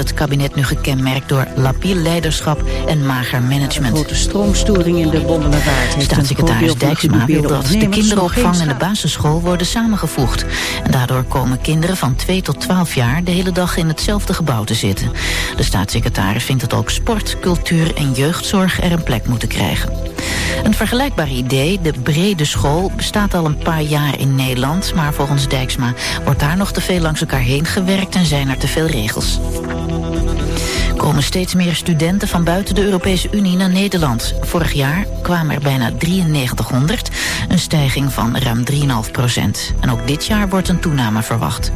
Het kabinet nu gekenmerkt door labiel leiderschap en mager management. grote stroomstoring in de Bommelerwaard Staatssecretaris Dijksma wil dat de kinderopvang en de basisschool worden samengevoegd. En daardoor komen kinderen van 2 tot 12 jaar de hele dag in hetzelfde gebouw te zitten. De staatssecretaris vindt dat ook sport, cultuur en jeugdzorg er een plek moeten krijgen. Een vergelijkbaar idee, de brede school, bestaat al een paar jaar in Nederland... maar volgens Dijksma wordt daar nog te veel langs elkaar heen gewerkt... en zijn er te veel regels. Komen steeds meer studenten van buiten de Europese Unie naar Nederland. Vorig jaar kwamen er bijna 9300, een stijging van ruim 3,5 procent. En ook dit jaar wordt een toename verwacht.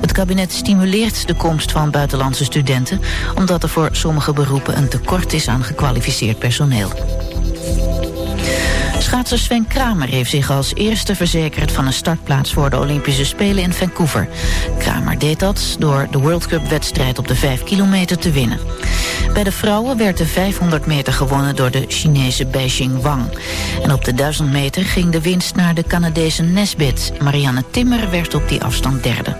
Het kabinet stimuleert de komst van buitenlandse studenten... omdat er voor sommige beroepen een tekort is aan gekwalificeerd personeel. Schaatser Sven Kramer heeft zich als eerste verzekerd van een startplaats voor de Olympische Spelen in Vancouver. Kramer deed dat door de World Cup wedstrijd op de 5 kilometer te winnen. Bij de vrouwen werd de 500 meter gewonnen door de Chinese Beijing Wang. En op de 1000 meter ging de winst naar de Canadese Nesbit. Marianne Timmer werd op die afstand derde.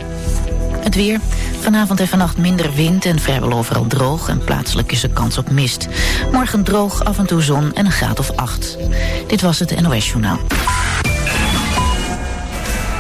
Het weer. Vanavond en vannacht minder wind en vrijwel overal droog en plaatselijk is er kans op mist. Morgen droog, af en toe zon en een graad of acht. Dit was het NOS Journaal.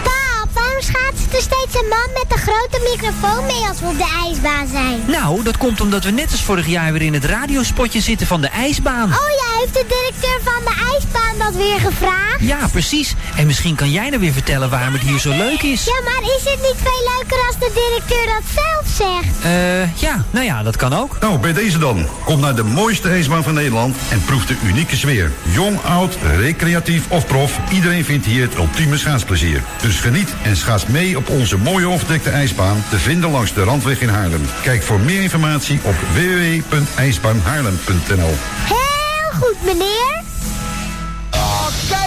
Pap, waarom schaatst er steeds een man met een grote microfoon mee als we op de ijsbaan zijn? Nou, dat komt omdat we net als vorig jaar weer in het radiospotje zitten van de ijsbaan. Oh ja, heeft de directeur van de ijsbaan dat weer gevraagd? Ja, precies. En misschien kan jij nou weer vertellen waarom het hier zo leuk is. Ja, maar is het niet veel leuker als de directeur dat zelf zegt? Eh, ja, nou ja, dat kan ook. Nou, bij deze dan. Kom naar de mooiste ijsbaan van Nederland en proef de unieke sfeer. Jong, oud, recreatief of prof, iedereen vindt hier het ultieme schaatsplezier. Dus geniet en schaats mee op onze mooie overdekte ijsbaan te vinden langs de Randweg in Haarlem. Kijk voor meer informatie op www.ijsbaanhaarlem.nl Heel goed, meneer.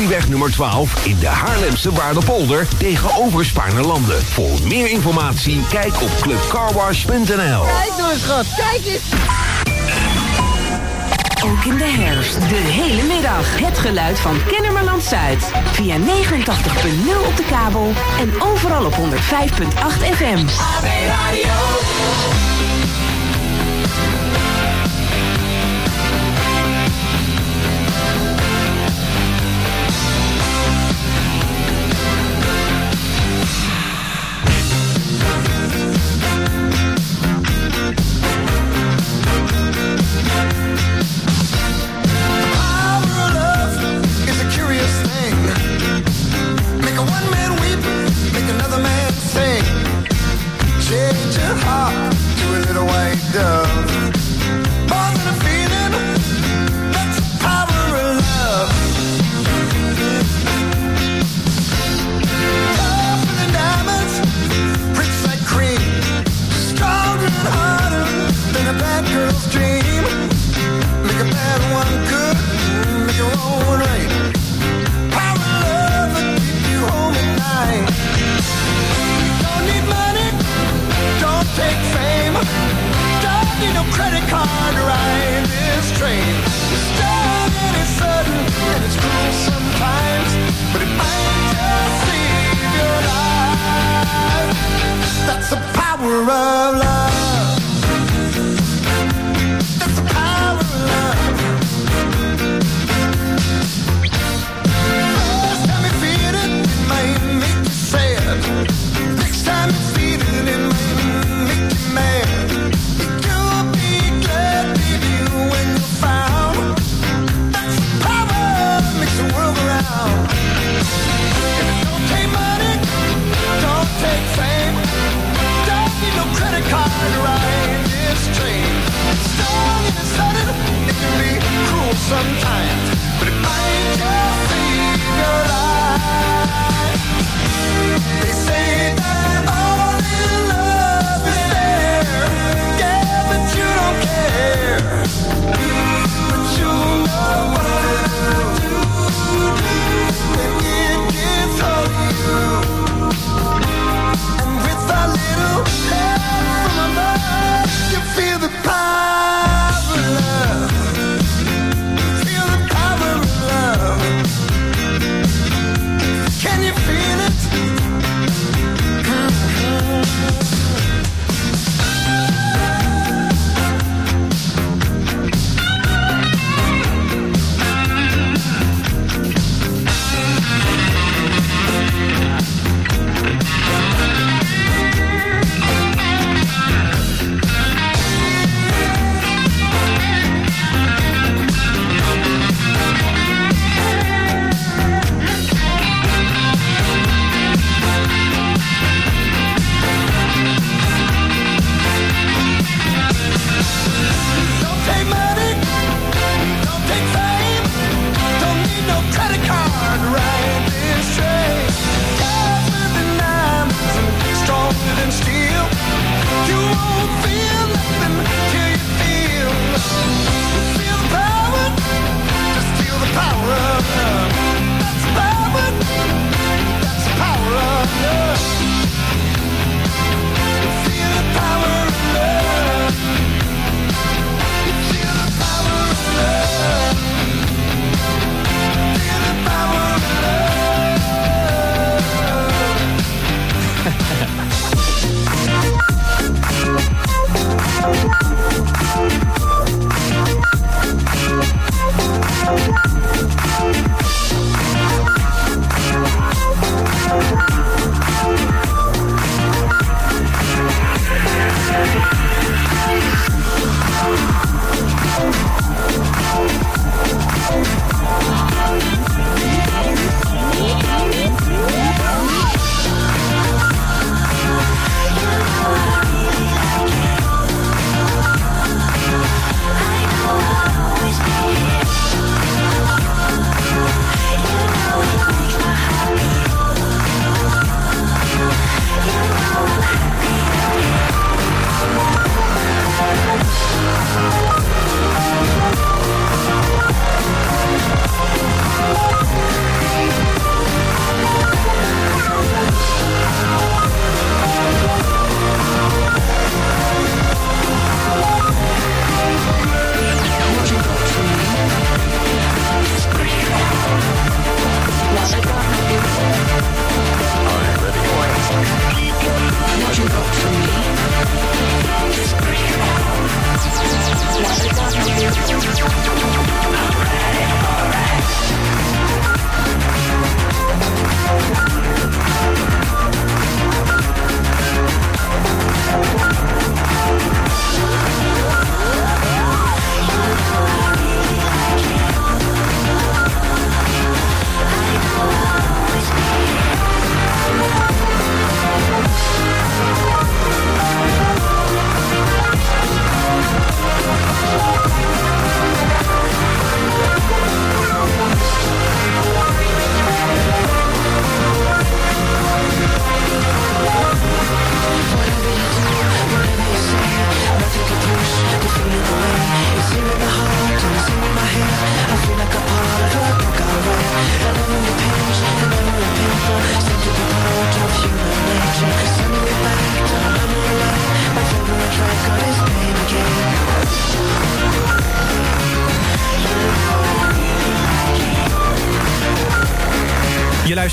Lelyweg nummer 12 in de Haarlemse Waardepolder tegenover Spaarnerlanden. Voor meer informatie kijk op clubcarwash.nl. Kijk nou schat, kijk eens. Ook in de herfst, de hele middag. Het geluid van Kennemerland Zuid. Via 89.0 op de kabel en overal op 105.8 FM.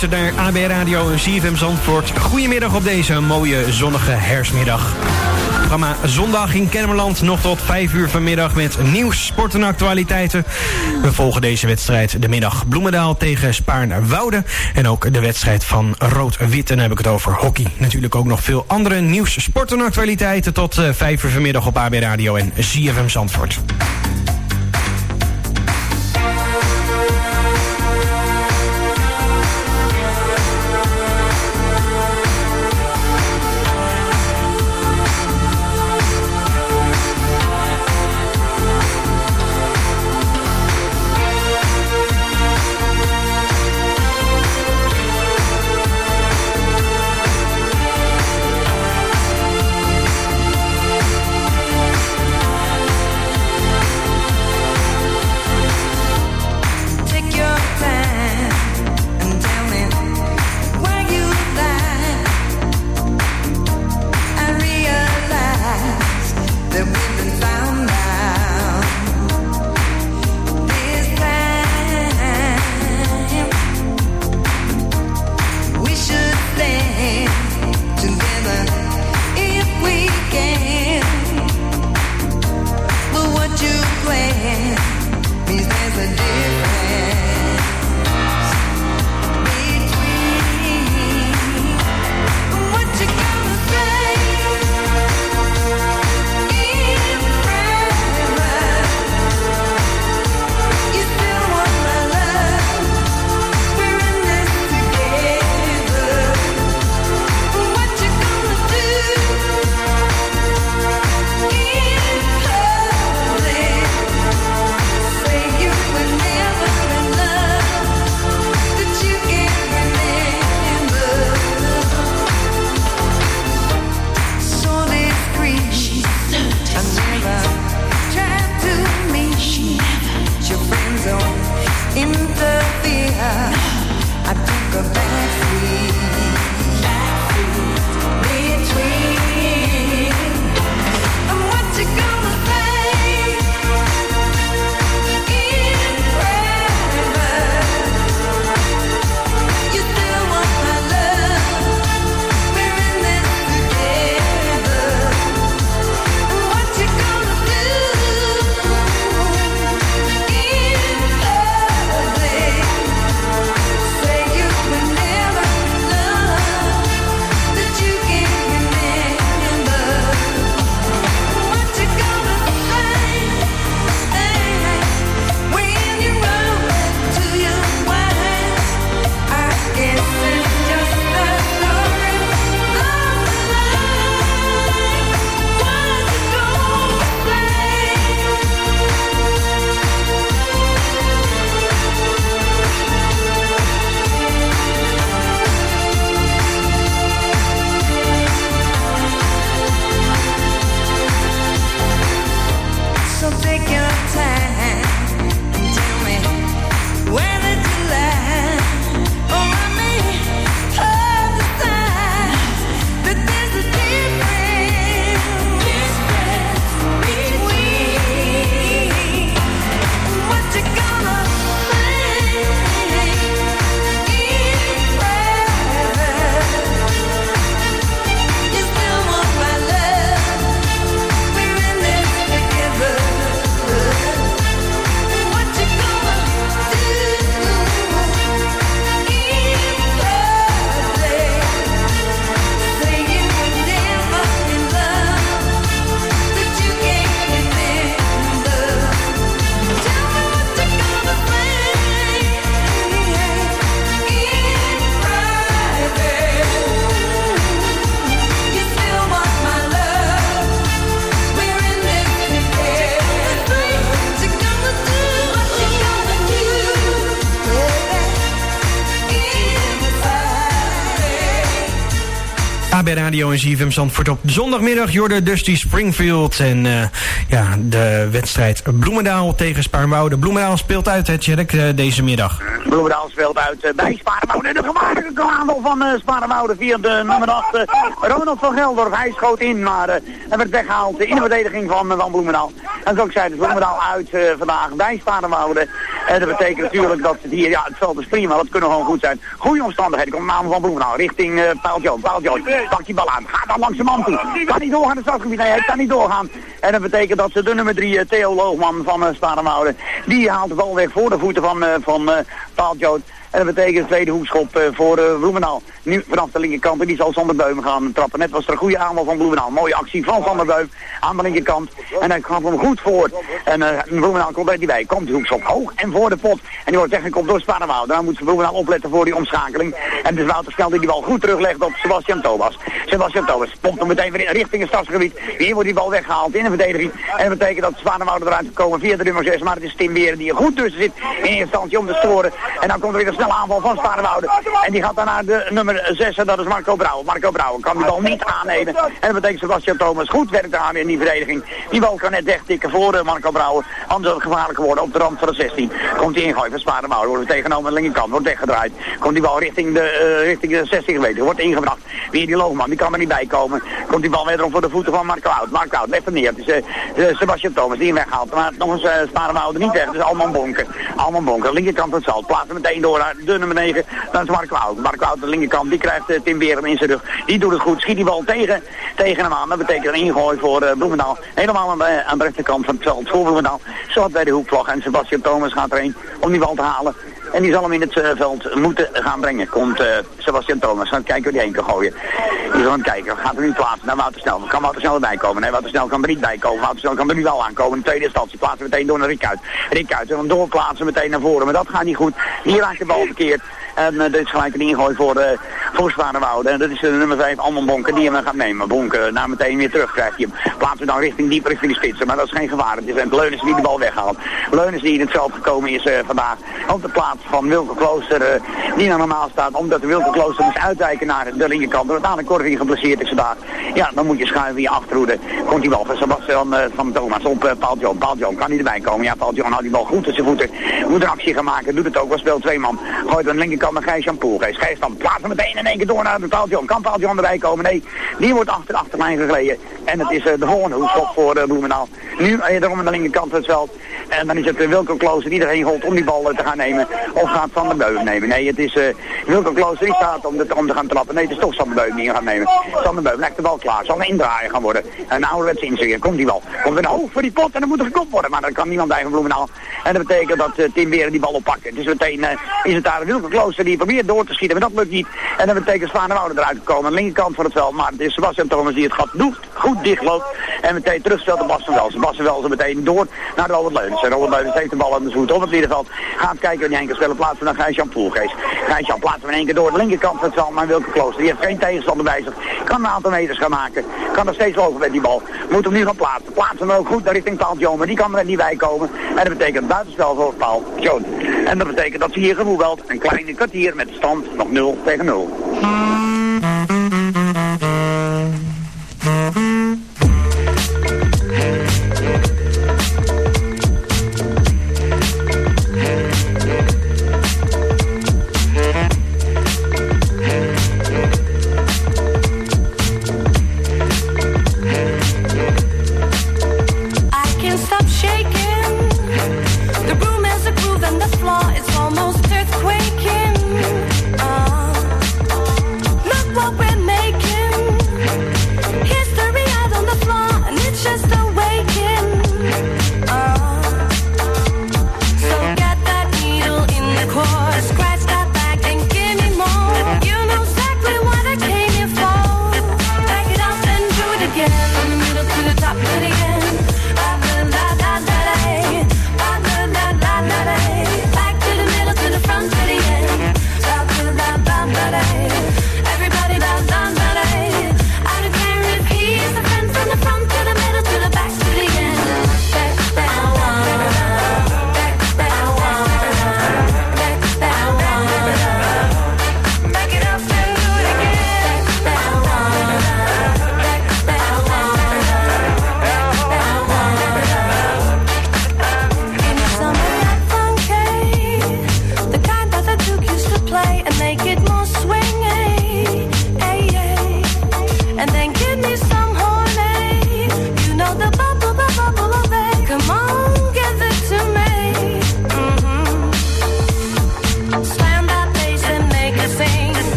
Luistert naar AB Radio en CFM Zandvoort. Goedemiddag op deze mooie zonnige herfstmiddag. Programma Zondag in Kennemerland nog tot 5 uur vanmiddag met nieuws, sport en actualiteiten. We volgen deze wedstrijd de middag Bloemendaal tegen Spaarn-Woude. En ook de wedstrijd van Rood-Wit. En dan heb ik het over hockey. Natuurlijk ook nog veel andere nieuws, sport en actualiteiten tot 5 uur vanmiddag op AB Radio en CFM Zandvoort. Bij Radio en ZFM Zandvoort op zondagmiddag. Jorde Dusty Springfield en uh, ja, de wedstrijd Bloemendaal tegen Spaarnwoude. Bloemendaal speelt uit, het Jerk, uh, deze middag. Bloemendaal speelt uit uh, bij Spaarnwoude. De gevaarlijke aanval van uh, via de nummer 8, Ronald van Geldorf. Hij schoot in, maar hij werd weggehaald in de verdediging van, van Bloemendaal. En ik zei, dus Bloemendaal uit vandaag bij Spaarnwoude. En dat betekent natuurlijk dat het hier, ja, het veld is prima, dat kunnen gewoon goed zijn. Goede omstandigheden, komt namen van Bloemendaal richting uh, Paaltjoon. Paaltjoon, pak die bal aan, gaat dan langs de man toe. Kan niet doorgaan, het stadsgebied, nee, hij kan niet doorgaan. En dat betekent dat ze de nummer 3, Theo Loogman van uh, die haalt de bal weg voor de voeten van, uh, van. En dat betekent een tweede hoekschop uh, voor uh, Bloemendaal. Nu vanaf de linkerkant. En die zal Sander Beum gaan trappen. Net was er een goede aanval van Bloemendaal. Mooie actie van Sander Beum aan de linkerkant. En hij gaat hem goed voor. En uh, komt er niet bij. Komt de hoekschop hoog en voor de pot. En die wordt weggekomen door Spanenwoud. Daar moet Bloemendaal opletten voor die omschakeling. En het is Wouter Snel die die bal goed teruglegt op Sebastian Thomas. Sebastian Thomas pompt hem meteen weer richting het stadsgebied. Hier wordt die bal weggehaald in de verdediging. En dat betekent dat Spanenwoud eruit komen via de nummer 6. Maar het is Tim Beren die er goed tussen zit in instantie om te storen. En dan komt er weer een snelle aanval van Sparenwouden. En die gaat dan naar de nummer 6 en dat is Marco Brouwer. Marco Brouwer kan die bal niet aannemen. En dat betekent Sebastian Thomas goed werk te aan in die verdediging. Die bal kan net wegtikken voor uh, Marco Brouwer. Anders het gevaarlijk worden op de rand van de 16. Komt die ingooien van Sparenwouden. Wordt tegenomen aan de linkerkant. Wordt weggedraaid. Komt die bal richting de, uh, richting de 16 meter. Wordt ingebracht. Weer die loogman. Die kan er niet bij komen. Komt die bal wederom voor de voeten van Marco Oud. Marco Oud legt hem neer. Het is uh, Sebastian Thomas die hem weghaalt. Maar nog eens uh, niet weg. Het is Alman Bonken. Alman Bonken. Linkerkant van het zand. Plaatsen meteen door naar de nummer 9. Dan is Marco Oud. Marco Oud de linkerkant. Die krijgt uh, Tim Berum in zijn rug. Die doet het goed. Schiet die bal tegen, tegen hem aan. Dat betekent een ingooi voor uh, Bloemendaal. Helemaal aan de, aan de rechterkant van het veld voor Bloemendaal. Zo bij de hoekvlag. En Sebastian Thomas gaat erheen om die bal te halen. En die zal hem in het uh, veld moeten gaan brengen. Komt uh, Sebastian Thomas. Gaan kijken hoe die heen kan gooien. Die zal gaan kijken. Gaat er nu plaatsen naar Snel. Kan Wouter Snel erbij komen? Nee, Snel kan er niet bij komen. Wouter Snel kan er nu wel aankomen. Tweede instantie plaatsen we meteen door naar Rick uit. Rick uit. En dan doorplaatsen meteen naar voren. Maar dat gaat niet goed. Hier raakt de bal verkeerd. En uh, dit is gelijk een ingooi voor, uh, voor Zwaardenwoude. En dat is de nummer 5, Alman Bonken, die hem gaat nemen. Bonken, nou meteen weer terug krijgt hij hem. Plaatsen dan richting dieper richting de spitsen. Maar dat is geen gevaar. Het is een die de bal weghaalt. Leunens die in het veld gekomen is vandaag. Op de plaats van Wilke Klooster, die er normaal staat. Omdat de Wilke Klooster moest uitwijken naar de linkerkant. Doordat aan de Corvin geblesseerd is vandaag. Ja, dan moet je schuiven in je achterhoede. Komt die bal van Sebastian van Thomas op Paul John. Paul John kan niet erbij komen. Ja, Paul John houdt die bal goed zijn voeten. Moet een actie gaan maken. Doet het ook. Was speelt twee man. Gooit aan linkerkant naar Gijs-Jan Poel. Gijs Gijs dan plaatsen meteen in één keer door naar de John. Kan Paul John erbij komen? Nee, die wordt achter de achterlijn gegleden. En het is uh, de volgende hoekschop voor uh. Nu erom aan de linkerkant van het. En dan is het uh, Wilco Klooster die erheen gooit om die bal te gaan nemen. Of gaat Van der Beum nemen. Nee, het is Wilco Klooster die staat om, de, om te gaan trappen. Nee, het is toch Van der Beum die gaat nemen. Van der Beum legt de bal klaar. Zal een indraaien gaan worden. Een ouderwets inzingen. Komt die bal. Komt een hoog voor die pot en dan moet er gekopt worden. Maar dan kan niemand bij van Bloemendaal. En dat betekent dat Tim Beren die bal oppakken. Dus meteen is het daar Wilco Klooster die probeert door te schieten. Maar dat lukt niet. En dat betekent Zwanenwoude eruit komen. Aan de linkerkant van het veld. Maar het is Sebastian Thomas die het gat doet. Goed dichtloopt. En meteen terugstelt Bas van Welsen. Van Welsen meteen door naar Robert Robert Leunens heeft de bal aan de voet op het middenveld. Gaat kijken hij heen kan stellen. Plaatsen naar Gijs-Jan Poelgeest. Gijs-Jan plaatsen in één keer door de linkerkant van het veld. Maar Wilke Klooster. Die heeft geen tegenstander bij zich. Kan een aantal meters gaan maken. Kan er steeds lopen met die bal. Moet hem nu gaan plaatsen. Plaatsen hem ook goed naar richting Joan. Maar die kan er niet bij komen. En dat betekent buitenspel voor Joan. En dat betekent dat ze hier gevoetbald. Een kleine kwartier met stand nog 0 tegen 0.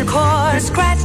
the chord, scratch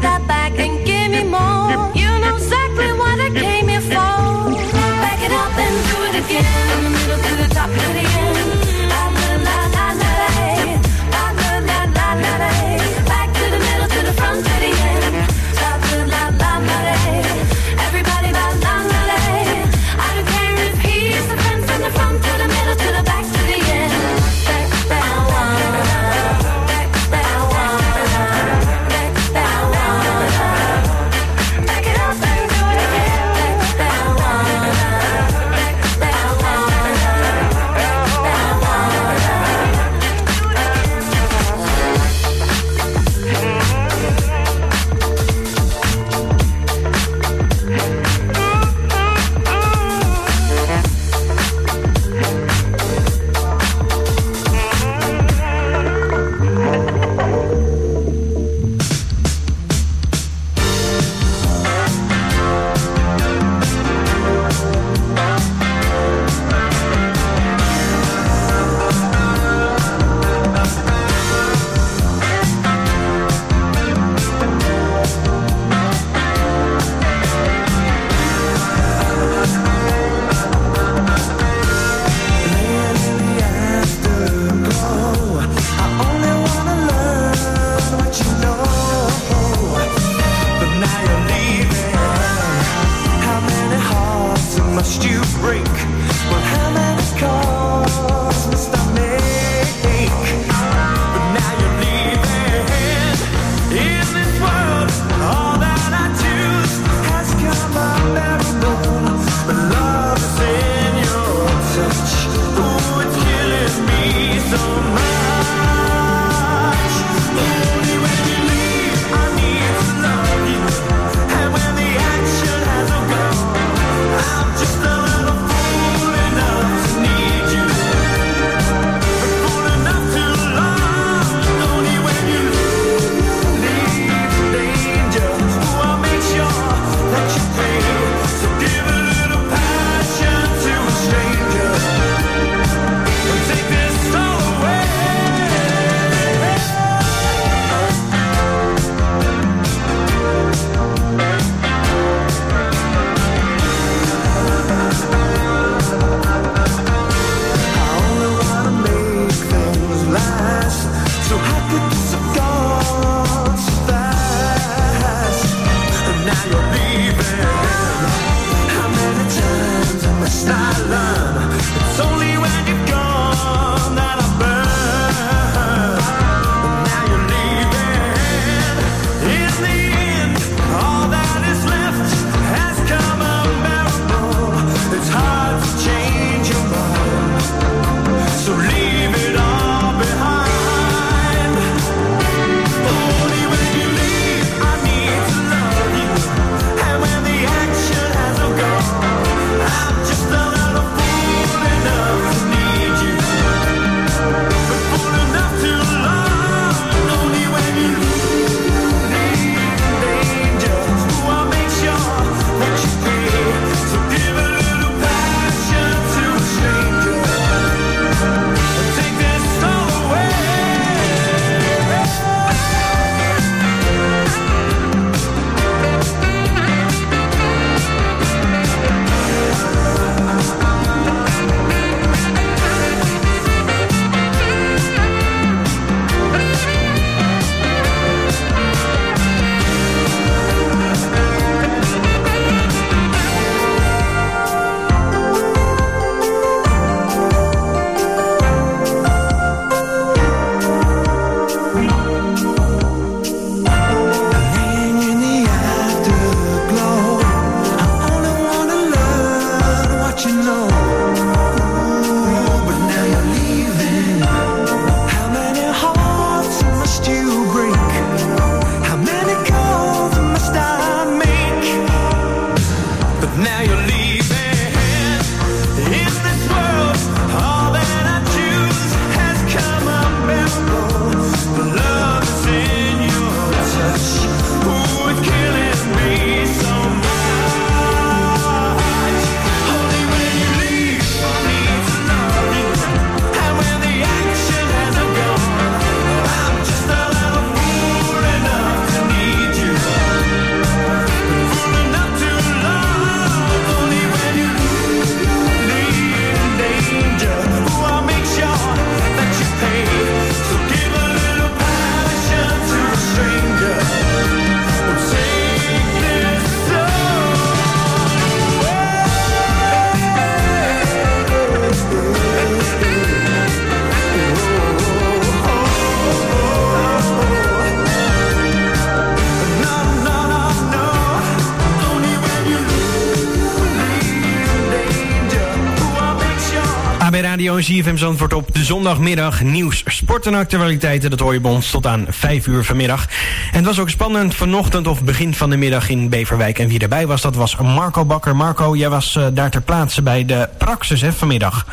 AB Radio ZFM Zandvoort op de zondagmiddag. Nieuws, sport en actualiteiten. Dat hoor je bij ons tot aan 5 uur vanmiddag. En het was ook spannend vanochtend of begin van de middag in Beverwijk. En wie erbij was, dat was Marco Bakker. Marco, jij was uh, daar ter plaatse bij de Praxis hè, vanmiddag.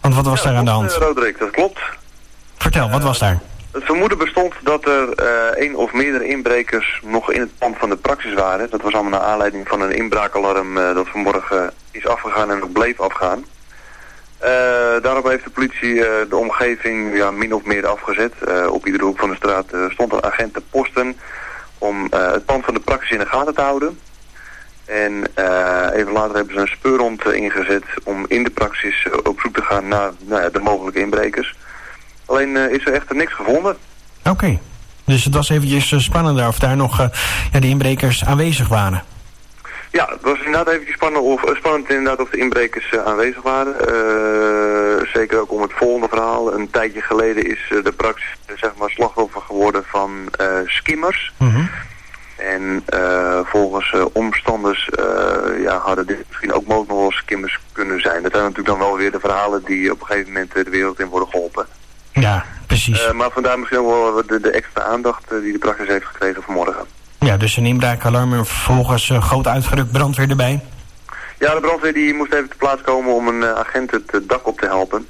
Want wat was ja, daar aan de hand? uh, Roderick, dat klopt. Vertel, wat was daar? Het vermoeden bestond dat er uh, één of meerdere inbrekers nog in het pand van de praxis waren. Dat was allemaal naar aanleiding van een inbraakalarm uh, dat vanmorgen is afgegaan en nog bleef afgaan. Uh, daarop heeft de politie uh, de omgeving ja, min of meer afgezet. Uh, op iedere hoek van de straat stond een agent te posten om het pand van de praxis in de gaten te houden. En even later hebben ze een speurhond ingezet om in de praxis op zoek te gaan naar nou de mogelijke inbrekers. Alleen is er echter niks gevonden. Oké, dus het was eventjes spannender of daar nog ja, de inbrekers aanwezig waren. Ja, het was inderdaad eventjes spannend of, uh, spannend inderdaad of de inbrekers uh, aanwezig waren. Uh, zeker ook om het volgende verhaal. Een tijdje geleden is de praxis zeg maar slachtoffer geworden van skimmers. Mhm. Mm -hmm. En volgens omstanders ja, hadden dit misschien ook mogelijk skimmers kunnen zijn. Dat zijn natuurlijk dan wel weer de verhalen die op een gegeven moment de wereld in worden geholpen. Ja, precies. maar vandaar misschien wel de, de extra aandacht die de praxis heeft gekregen vanmorgen. Ja, dus een inbraakalarm en vervolgens uh, groot uitgerukt brandweer erbij. Ja, de brandweer die moest even te plaats komen om een uh, agent het uh, dak op te helpen.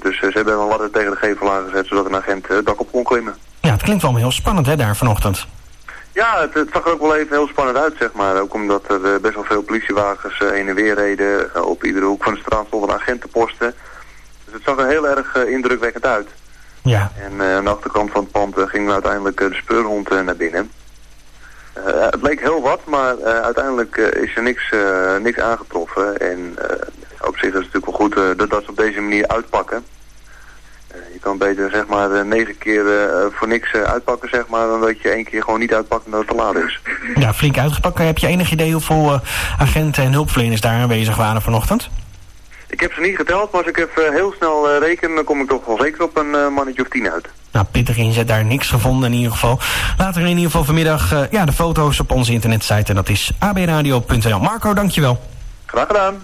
dus ze hebben een ladder tegen de gevel aangezet zodat een agent het dak op kon klimmen. Ja, het klinkt wel heel spannend hè, daar vanochtend. Ja, het, het, zag er ook wel even heel spannend uit, zeg maar. Ook omdat er best wel veel politiewagens heen en weer reden. op iedere hoek van de straat stond een agent te posten. Dus het zag er heel erg indrukwekkend uit. Ja. En uh, aan de achterkant van het pand uh, ging natuurlijk uiteindelijk uh, de speurhond naar binnen. het leek heel wat, maar uiteindelijk is er niks, niks aangetroffen. En op zich is het natuurlijk wel goed dat, dat ze op deze manier uitpakken. je kan beter zeg maar negen keer voor niks uitpakken zeg maar, dan dat je één keer gewoon niet uitpakt en dat het te laat is. Ja, flink uitgepakt. Heb je enig idee hoeveel agenten en hulpverleners daar aanwezig waren vanochtend? Ik heb ze niet geteld, maar als ik even heel snel uh, reken, dan kom ik toch wel zeker op een uh, mannetje of tien uit. Nou, pittig inzet, daar niks gevonden in ieder geval. Later in ieder geval vanmiddag uh, ja, de foto's op onze internetsite en dat is abradio.nl. Marco, dankjewel. Graag gedaan.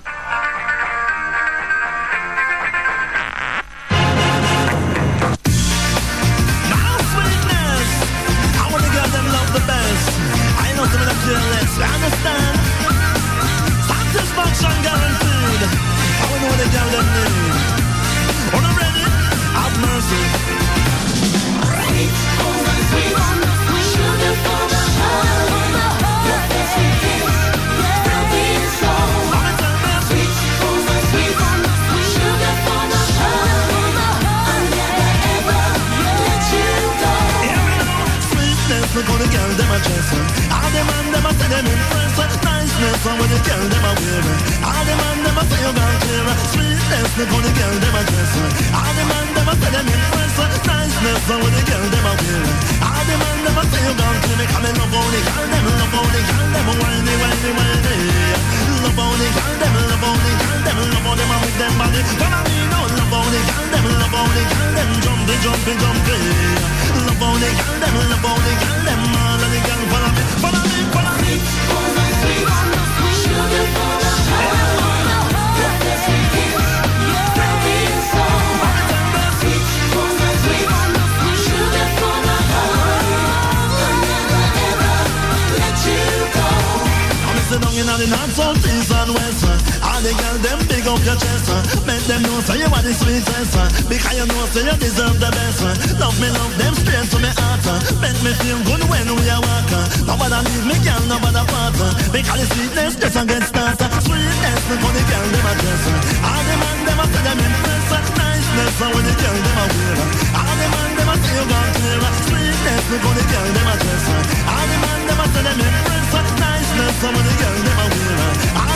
The girls them big up your chest. Make them know say you are the sweetest. Because you know say you deserve the best. Love me, love them straight to me heart. Make me feel good when we are walking. Nobody leave me, girl, nobody part. Because the sweetness just a get started. Sweetness, me for the girl them a dress. All the man them a say them impress. Niceness, when the girl them a wear. All the man them a say you gone clear. Sweetness, me for the girl them a dress. All the man them a say them impress. Niceness, when the girl them a wear.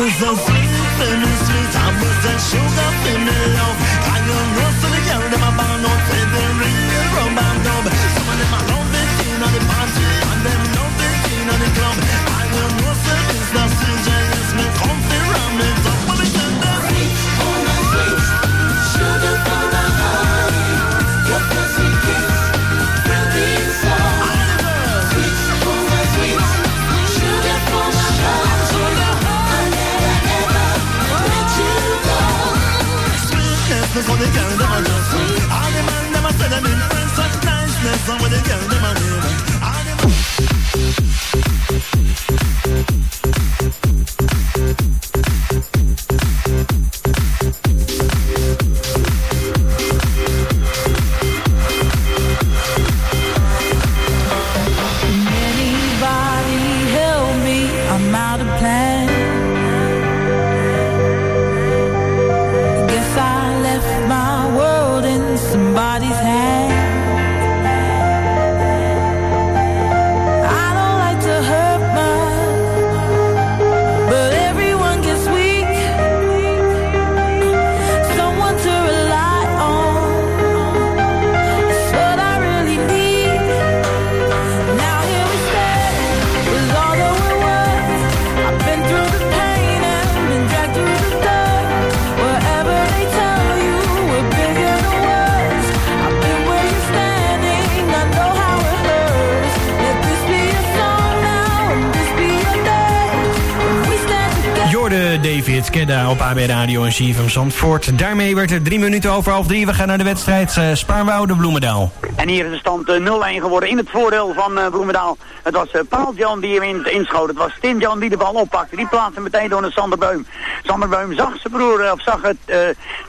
was a sweet, very sweet. I was a sugar in the love. Sweetness is what the girl them a the man them a say them impressed with niceness and what the girl them a. Op AB Radio en CFM Zandvoort. Daarmee werd het drie minuten over half drie. We gaan naar de wedstrijd uh, Spaarnwoude-Bloemendaal. En hier is de stand eh, 0-1 geworden in het voordeel van eh, Bloemendaal. Het was eh, Paul Jan die hem in, inschoot. Het was Tim Jan die de bal oppakte. Die plaatste meteen door naar Sander Beum. Sander Beum zag zijn broer, eh, of zag het eh,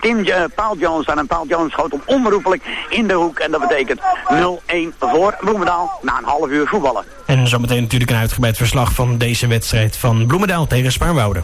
Tim uh, Paul Jan staan. En Paul Jan schoot hem onberoepelijk in de hoek. En dat betekent 0-1 voor Bloemendaal na een half uur voetballen. En zometeen natuurlijk een uitgebreid verslag van deze wedstrijd van Bloemendaal tegen Spaarnwoude.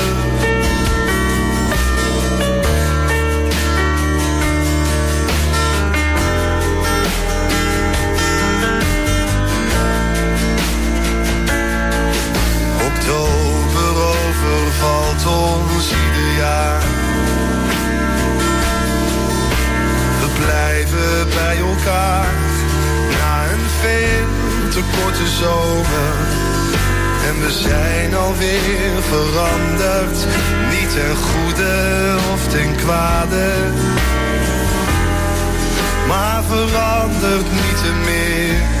Oktober overvalt ons ieder jaar. We blijven bij elkaar na een veel te korte zomer. En we zijn alweer veranderd, niet ten goede of ten kwade. Maar verandert niet te meer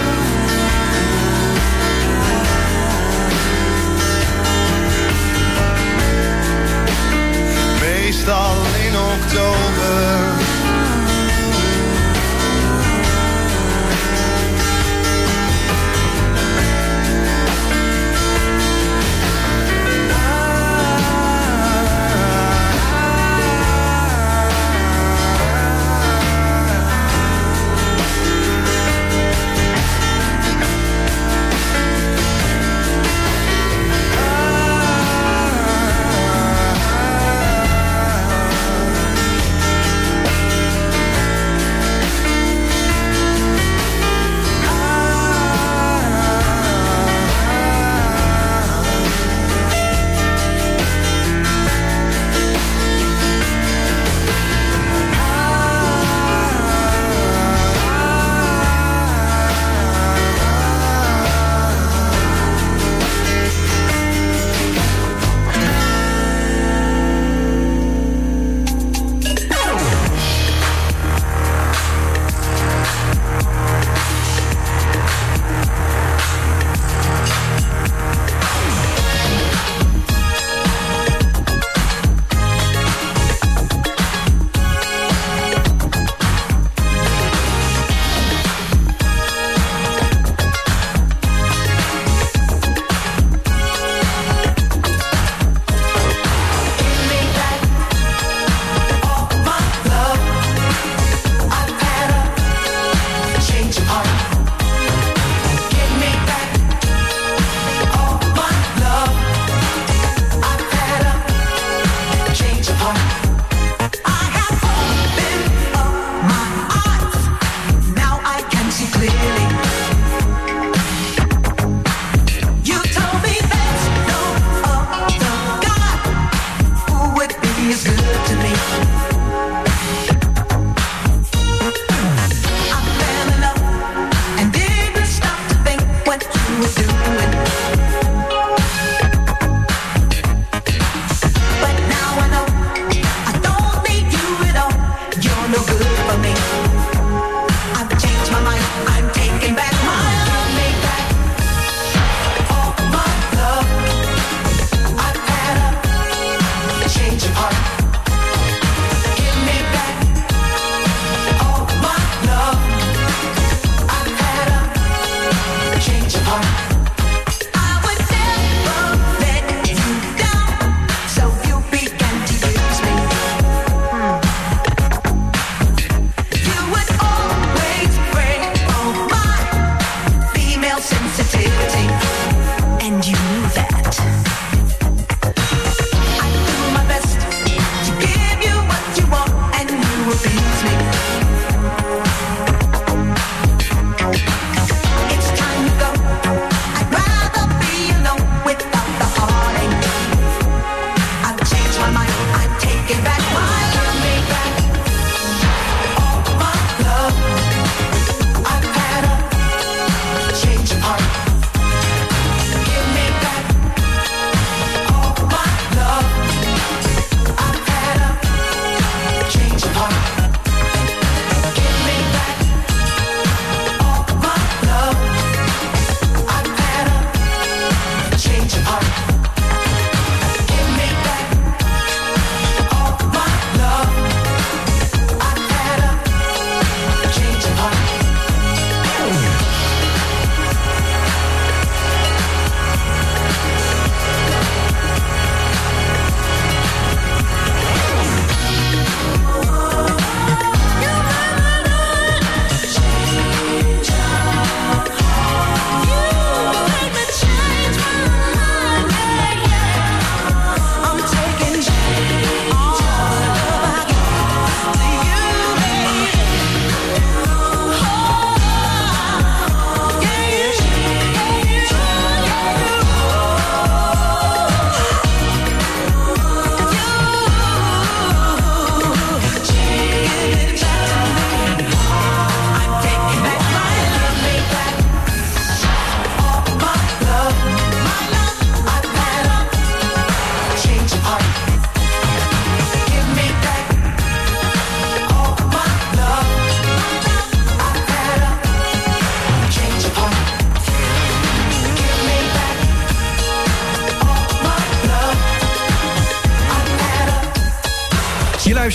Meestal in oktober.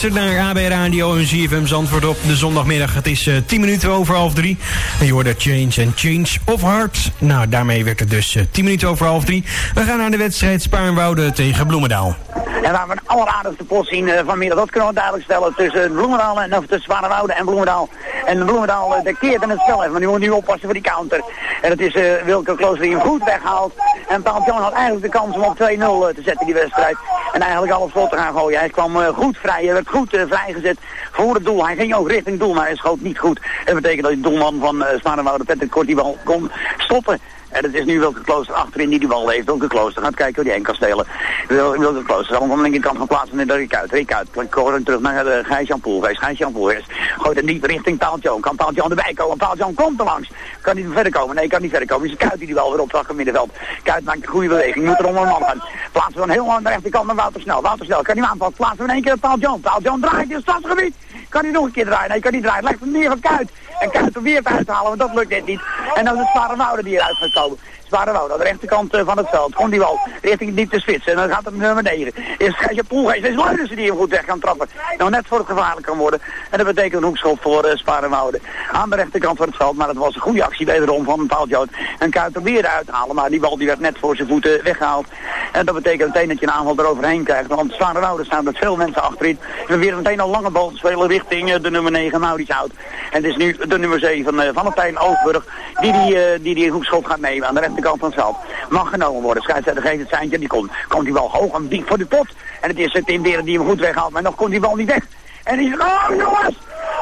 Luistert naar AB Radio en ZFM Zandvoort op de zondagmiddag. Het is eh 10 minuten over half drie. En je hoorde Change and Change of Heart. Nou, daarmee werd het dus eh 10 minuten over half drie. We gaan naar de wedstrijd Spaarnwoude tegen Bloemendaal. En waar we een alleraardigste pot zien eh, vanmiddag, dat kunnen we duidelijk stellen, tussen Bloemendaal en, of tussen Zwarenwoude en Bloemendaal. En Bloemendaal, de keert in het spel maar die moet nu oppassen voor die counter. En het is Wilke Klooster die hem goed weghaalt. En Paul John had eigenlijk de kans om op 2-0 te zetten die wedstrijd. En eigenlijk alles vlot te gaan gooien. Hij kwam eh, goed vrij, hij werd goed eh, vrijgezet voor het doel. Hij ging ook richting doel, maar hij schoot niet goed. Dat betekent dat de doelman van uh, Zwarenwoude Patrick Kort die bal kon stoppen. En het is nu Wilke Klooster achterin die die bal heeft. Wilke Klooster gaat kijken hoe die heen kan stelen. Wil- Wilke Klooster zal hem aan de linkerkant gaan plaatsen in de Rick uit. Uit. Ik hoor hem terug naar uh, Gijs-Jan Poelgeest. Gijs-Jan Poelgeest gooit het niet richting Paaltjoon. Kan Paaltjoon erbij komen? Paaltjoon komt er langs. Kan niet verder komen? Nee, kan niet verder komen. Is Kuit die die bal weer opzag in middenveld. Kuit maakt een goede beweging. Moet er onder een man gaan. Plaatsen dan heel aan de rechterkant naar Wouter Snel. Snel kan niet aanvallen. Plaatsen we in één keer Paaltjoon. Paaltjoon draait in het stadsgebied. Kan hij nog een keer draaien? Nee, kan niet draaien. Lijkt hem neer van Kuit. En Kuit probeert uit te halen, maar dat lukt net niet. En dan is het zware Wouder die eruit gaat komen. Zwarenwoud, aan de rechterkant eh, van het veld. Komt die bal richting de diepte spits. En dan gaat het nummer 9. Is Gijsje Poelgeest. Is Leunissen die hem goed weg kan trappen. Nou net voor het gevaarlijk kan worden. En dat betekent een hoekschop voor uh, Sparenwouden. Aan de rechterkant van het veld. Maar het was een goede actie wederom van Paaltjoot. En Kuit probeerde uit te halen. Maar die bal die werd net voor zijn voeten weggehaald. En dat betekent meteen dat je een aanval eroverheen krijgt. Want Sparenwouden staat met veel mensen achterin. We weer meteen een lange bal spelen richting uh, de nummer 9 Maurits Hout. En het is nu de nummer 7 uh, Valentijn Oogburg. Die die, uh, die die hoekschop gaat nemen aan de rechterkant van het veld. Mag genomen worden. Scheidsrechter geeft het seintje. Die komt, komt die bal hoog en diep voor de pot. En het is het Tim Beren die hem goed weghaalt. Maar nog komt die bal niet weg. En die zegt, oh jongens,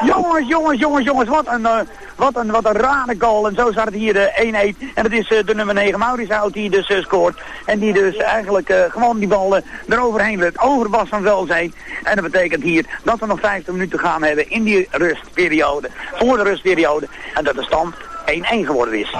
jongens, jongens, jongens, jongens, wat een, uh, Wat een, wat een rare goal. En zo staat het hier eh, 1-1. En het is eh, de nummer 9 Maurice die dus eh, scoort. En die dus eigenlijk eh, gewoon die bal eh, eroverheen lukt. Over Bas van Welzijn. En dat betekent hier dat we nog 50 minuten gaan hebben in die rustperiode. Voor de rustperiode. En dat de stand 1-1 geworden is.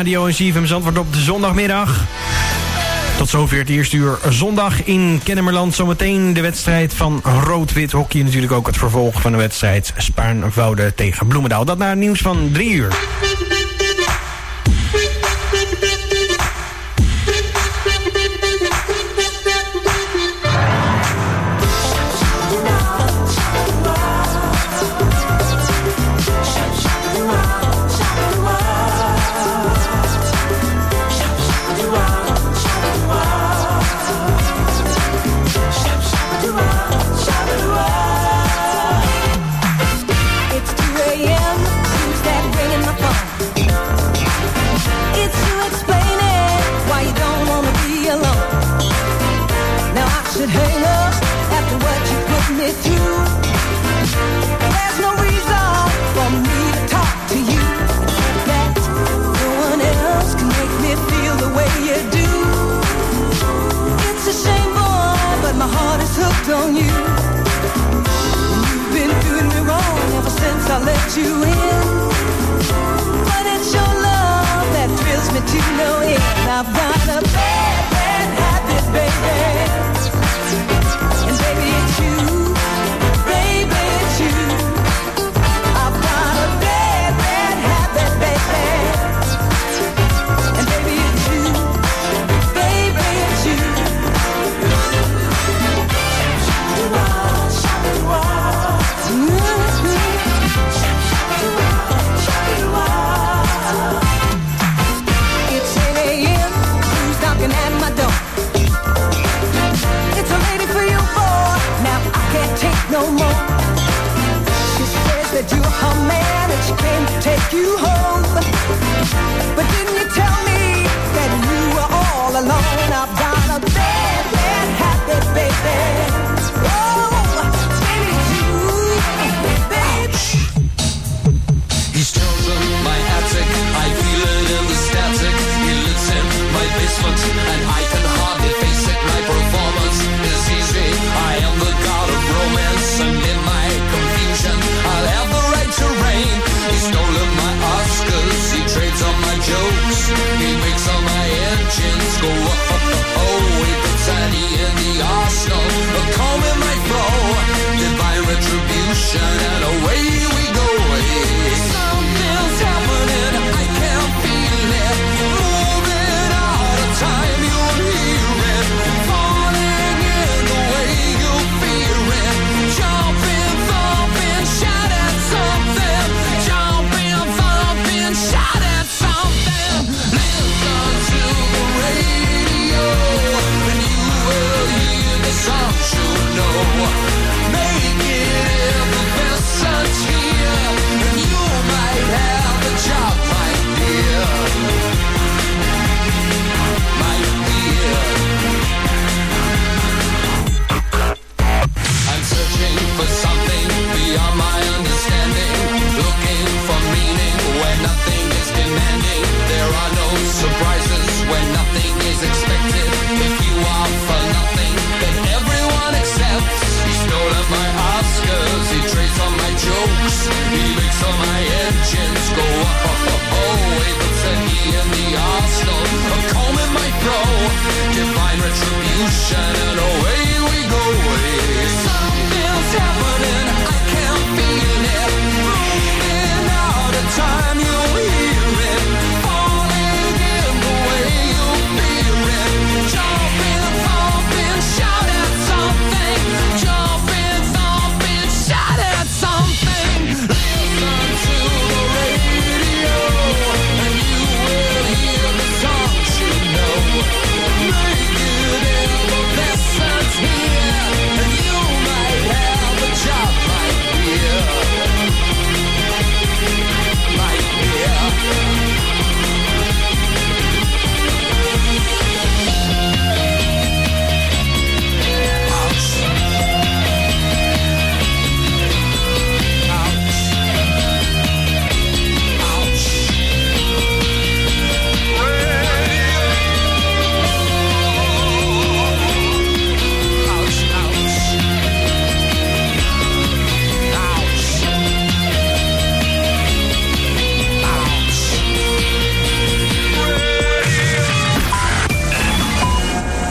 Radio en CFM Zandvoort op de zondagmiddag. Tot zover het eerste uur zondag in Kennemerland. Zometeen de wedstrijd van Rood-Wit Hockey. Natuurlijk ook het vervolg van de wedstrijd Spaanvouden tegen Bloemendaal. Dat na het nieuws van drie uur. I've got can take you home.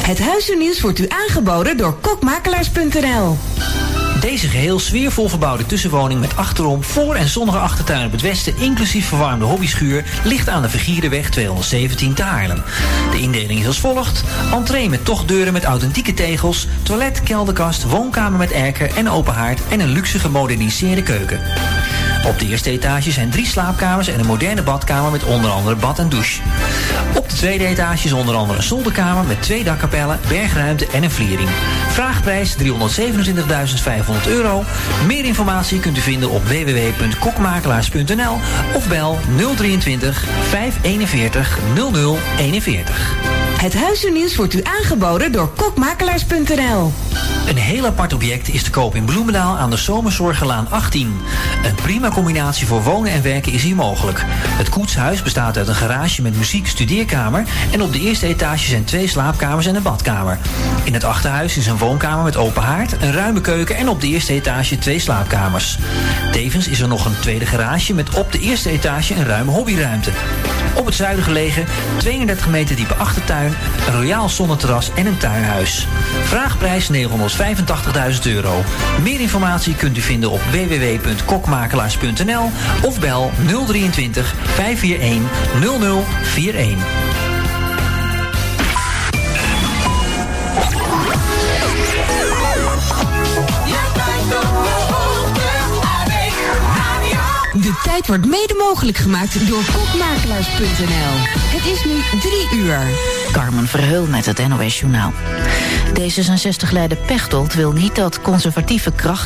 Het huizennieuws wordt u aangeboden door kokmakelaars.nl. Deze geheel sfeervol verbouwde tussenwoning met achterom, voor- en zonnige achtertuin op het westen, inclusief verwarmde hobbyschuur, ligt aan de Vergierenweg 217 te Haarlem. De indeling is als volgt: entree met tochtdeuren met authentieke tegels, toilet, kelderkast, woonkamer met erker en open haard en een luxe gemoderniseerde keuken. Op de eerste etage zijn drie slaapkamers en een moderne badkamer met onder andere bad en douche. Op de tweede etage is onder andere een zolderkamer met twee dakkapellen, bergruimte en een vliering. Vraagprijs 327.500 euro. Meer informatie kunt u vinden op www.kokmakelaars.nl of bel 023 541 0041. Het huizennieuws wordt u aangeboden door kokmakelaars.nl. Een heel apart object is te koop in Bloemendaal aan de Zomerzorgelaan 18. Een prima combinatie voor wonen en werken is hier mogelijk. Het koetshuis bestaat uit een garage met muziek, studeerkamer... en op de eerste etage zijn twee slaapkamers en een badkamer. In het achterhuis is een woonkamer met open haard, een ruime keuken... en op de eerste etage twee slaapkamers. Tevens is er nog een tweede garage met op de eerste etage een ruime hobbyruimte. Op het zuiden gelegen 32 meter diepe achtertuin, een royaal zonneterras en een tuinhuis. Vraagprijs 985.000 euro. Meer informatie kunt u vinden op www.kokmakelaars.nl of bel 023 541 0041. Tijd wordt mede mogelijk gemaakt door kokmakelaars.nl. Het is nu drie uur. Carmen Verheul met het NOS Journaal. D66-leider Pechtold wil niet dat conservatieve krachten